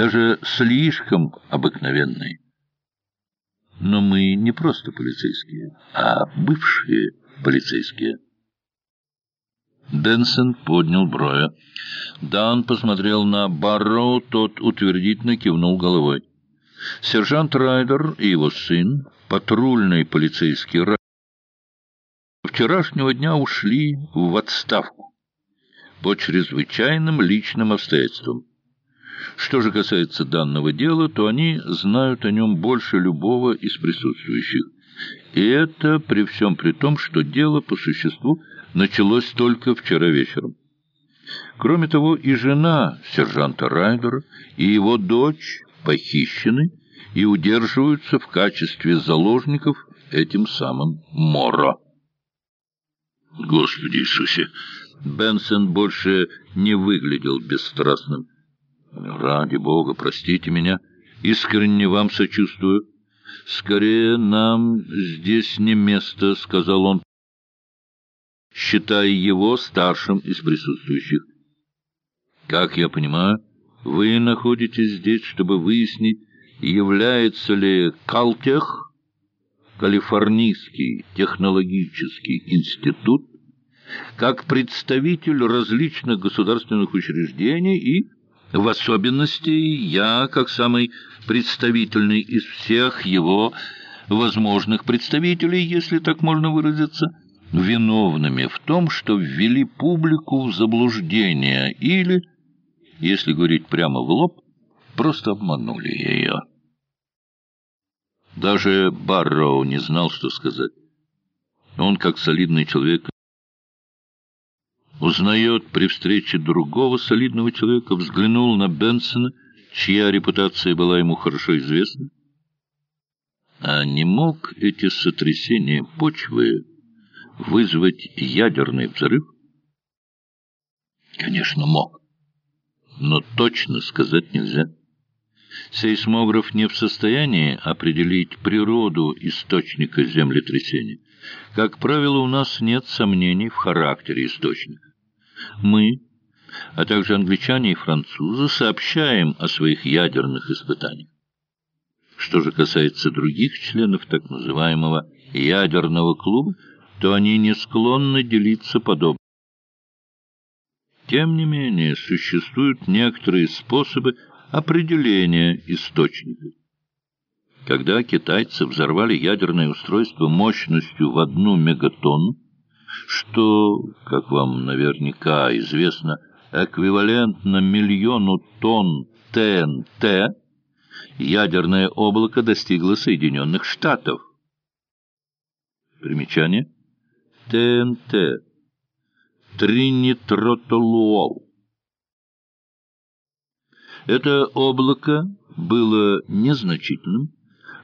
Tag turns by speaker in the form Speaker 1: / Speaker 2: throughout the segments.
Speaker 1: даже слишком обыкновенной. Но мы не просто полицейские, а бывшие полицейские. Дэнсон поднял брови. Дан посмотрел на Барроу, тот утвердительно кивнул головой. Сержант Райдер и его сын, патрульный полицейский Райдер, вчерашнего дня ушли в отставку по чрезвычайным личным обстоятельствам. Что же касается данного дела, то они знают о нем больше любого из присутствующих. И это при всем при том, что дело по существу началось только вчера вечером. Кроме того, и жена сержанта Райдера, и его дочь похищены и удерживаются в качестве заложников этим самым Моро. Господи Иисусе! Бенсон больше не выглядел бесстрастным. «Ради Бога, простите меня, искренне вам сочувствую. Скорее, нам здесь не место», — сказал он, считая его старшим из присутствующих. «Как я понимаю, вы находитесь здесь, чтобы выяснить, является ли Калтех, Калифорнийский технологический институт, как представитель различных государственных учреждений и в особенности я, как самый представительный из всех его возможных представителей, если так можно выразиться, виновными в том, что ввели публику в заблуждение или, если говорить прямо в лоб, просто обманули ее. Даже Барроу не знал, что сказать. Он, как солидный человек, узнает при встрече другого солидного человека, взглянул на Бенсона, чья репутация была ему хорошо известна. А не мог эти сотрясения почвы вызвать ядерный взрыв? Конечно, мог. Но точно сказать нельзя. Сейсмограф не в состоянии определить природу источника землетрясения. Как правило, у нас нет сомнений в характере источника. Мы, а также англичане и французы, сообщаем о своих ядерных испытаниях. Что же касается других членов так называемого ядерного клуба, то они не склонны делиться подобным. Тем не менее, существуют некоторые способы определения источника. Когда китайцы взорвали ядерное устройство мощностью в одну мегатонну, что, как вам наверняка известно, эквивалентно миллиону тонн ТНТ, ядерное облако достигло Соединенных Штатов. Примечание. ТНТ. Тринитротолуол. Это облако было незначительным,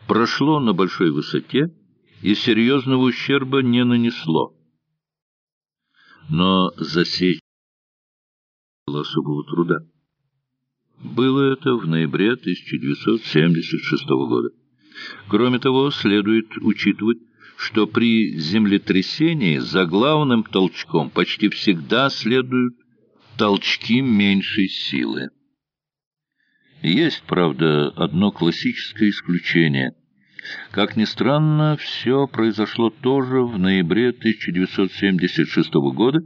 Speaker 1: прошло на большой высоте и серьезного ущерба не нанесло но засечь было особого труда. Было это в ноябре 1976 года. Кроме того, следует учитывать, что при землетрясении за главным толчком почти всегда следуют толчки меньшей силы. Есть, правда, одно классическое исключение – как ни странно, все произошло тоже в ноябре 1976 года.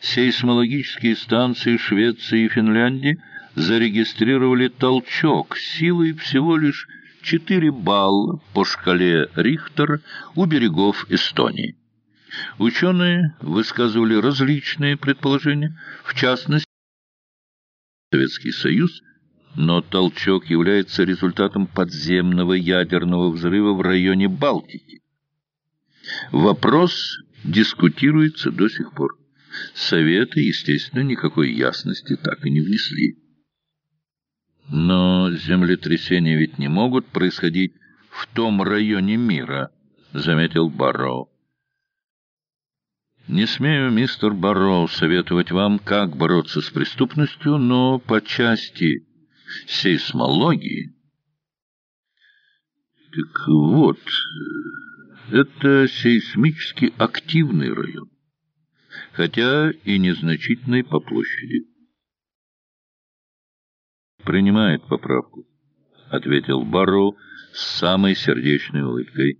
Speaker 1: Сейсмологические станции Швеции и Финляндии зарегистрировали толчок силой всего лишь 4 балла по шкале Рихтера у берегов Эстонии. Ученые высказывали различные предположения, в частности, Советский Союз – но толчок является результатом подземного ядерного взрыва в районе Балтики. Вопрос дискутируется до сих пор. Советы, естественно, никакой ясности так и не внесли. Но землетрясения ведь не могут происходить в том районе мира, заметил Барроу. Не смею, мистер Барроу, советовать вам, как бороться с преступностью, но по части сейсмологии. Так вот, это сейсмически активный район, хотя и незначительный по площади. принимает поправку», — ответил Барроу с самой сердечной улыбкой.